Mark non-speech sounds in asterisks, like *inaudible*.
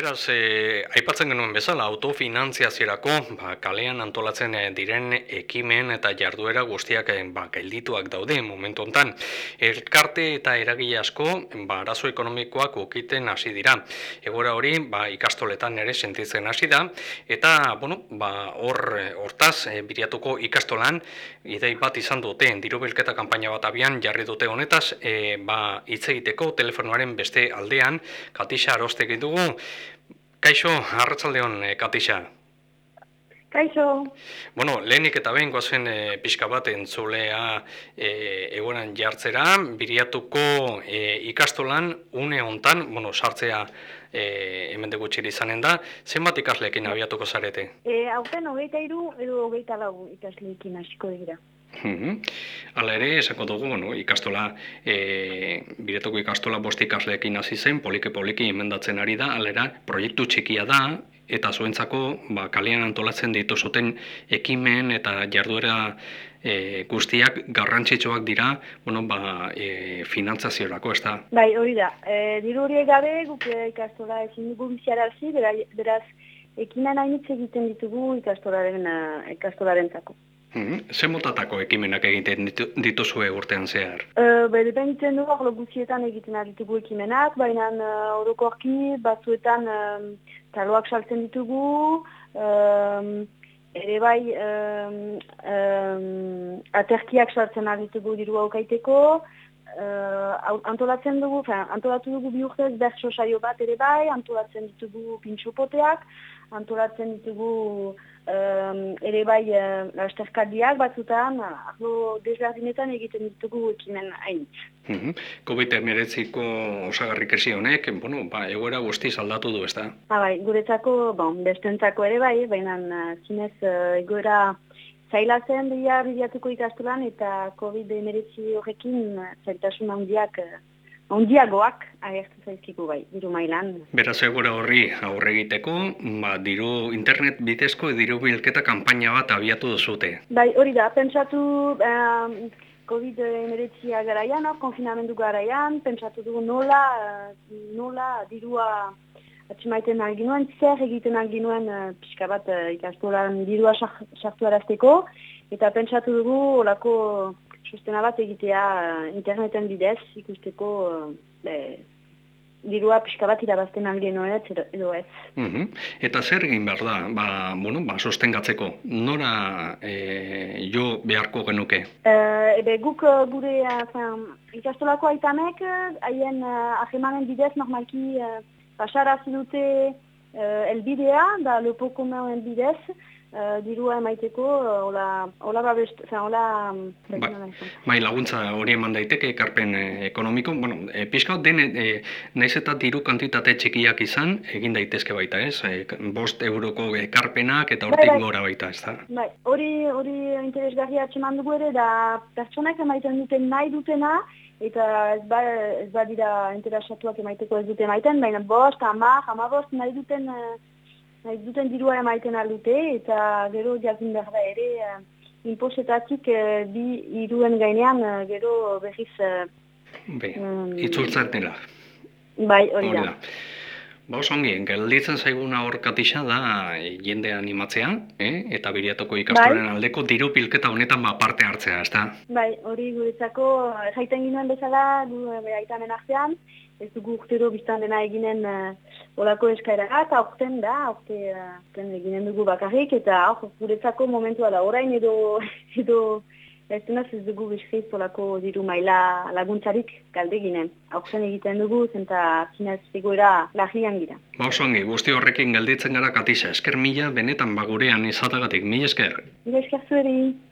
Beraz, e, aipatzen genuen bezala, autofinantziazierako ba, kalean antolatzen eh, diren ekimen eta jarduera guztiak e, ba, geldituak daude momentu hontan. Elkarte eta eragile asko ba, arazo ekonomikoak ukiten hasi dira. Egora hori ba, ikastoletan ere sentitzen hasi da, eta bueno, ba, hor, hortaz, e, biriatuko ikastolan, idei bat izan dute, diru bilketa kanpaina bat abian jarri dute honetaz, e, ba, hitz egiteko telefonoaren beste aldean, Katisa Arostek dugu, Kaixo, arratsaldeon e, Katixa. Kaixo. Bueno, lehenik eta behin gozen e, pixka bat entzulea e, egoran jartzera, biriatuko e, ikastolan une hontan, bueno, sartzea e, hemen dugu izanen da, zenbat ikasleekin abiatuko zarete? E, Hauten, hogeita iru, edo hogeita lau ikasleekin hasiko dira. Hala ere, esako dugu, no? ikastola, e, biretoko ikastola bost ikasleekin hasi zen, polike-poliki emendatzen ari da, alera, proiektu txikia da, eta zuentzako, ba, kalean antolatzen ditu zuten ekimen eta jarduera e, guztiak garrantzitsuak dira, bueno, ba, e, finantzaziorako, ez da? Bai, hori da. E, diru hori egabe, guk e, ikastola ezin dugu biziarazi, beraz, ekimen hainitz egiten ditugu ikastolaren, ikastolaren zako. Hmm. Ze motatako ekimenak egiten dituzue urtean zehar? Uh, Bede bentzen dugu, arlo guzietan egiten ditugu ekimenak, baina uh, orokorki batzuetan um, taloak saltzen ditugu, um, ere bai um, um, aterkiak saltzen ditugu diru aukaiteko, uh, antolatzen dugu, fin, antolatu dugu bi urtez bertso saio bat ere bai, antolatzen ditugu pintxopoteak, antolatzen ditugu um, ere bai uh, lasterkaldiak batzutan, arlo desberdinetan egiten ditugu ekimen hain. Mm -hmm. COVID-19ko osagarrik ezi honek, bueno, ba, egoera guztiz aldatu du, ez da? Ha, bai, guretzako, bon, bestentzako ere bai, baina zinez uh, egoera zaila zen dira bidiatuko ikastulan eta COVID-19 horrekin zailtasun handiak ondiagoak agertu zaizkiku bai, diru mailan. Beraz egura horri aurre egiteko, ba, diru internet bitezko diru bilketa kanpaina bat abiatu duzute. Bai, hori da, pentsatu um, COVID-19 garaian, konfinamendu garaian, pentsatu dugu nola, nola dirua atximaiten alginuen, zer egiten alginuen uh, pixka bat uh, ikastolan dirua sartu arazteko, eta pentsatu dugu olako sustena bat egitea uh, interneten bidez ikusteko uh, dirua pixka bat irabazten algeen edo ez. Mm Eta zer egin behar da, ba, bueno, ba, sostengatzeko, nora e, jo beharko genuke? Uh, ebe guk gure uh, ikastolako aitamek, haien uh, ahemanen bidez normalki uh, pasara zinute uh, elbidea, da lepoko meuen bidez, Uh, dirua emaiteko, uh, hola, hola babest, hola... Ba, bai, laguntza hori eman daiteke, ekarpen eh, ekonomiko, bueno, e, pixka den, e, naiz eta diru kantitate txikiak izan, egin daitezke baita, ez? E, bost euroko ekarpenak eta hortik bai, bai. gora baita, ez da? Bai, hori, hori interesgarri atxeman dugu ere, da pertsonak emaiten duten nahi dutena, eta ez ba, ez ba dira interesatuak emaiteko ez duten emaiten, baina bost, ama, ama bost nahi duten... Nahi duten dirua emaiten aldute eta gero jakin behar da ere uh, inposetatik uh, bi iruen gainean uh, gero behiz... Uh, Be, um, itzultzen dela. Bai, hori da. Ba, osongi, gelditzen zaiguna hor katisa da jende animatzea, eh? eta biriatoko ikastoren bai. aldeko diru pilketa honetan ba parte hartzea, ez da? Bai, hori guretzako, jaiten ginoen bezala, du aitamen artean, ez dugu urtero biztan dena eginen uh, olako eskaira eta urten da, urte, uh, eginen dugu bakarrik, eta hor, guretzako momentua da, orain edo, *laughs* edo ez denaz ez dugu bizkiz olako diru maila laguntzarik galde ginen. Aurten egiten dugu, zenta zinez egoera lagian gira. Ba, osongi, guzti horrekin galditzen gara katisa, esker mila, benetan bagurean izatagatik, mila esker. Mila esker zueri.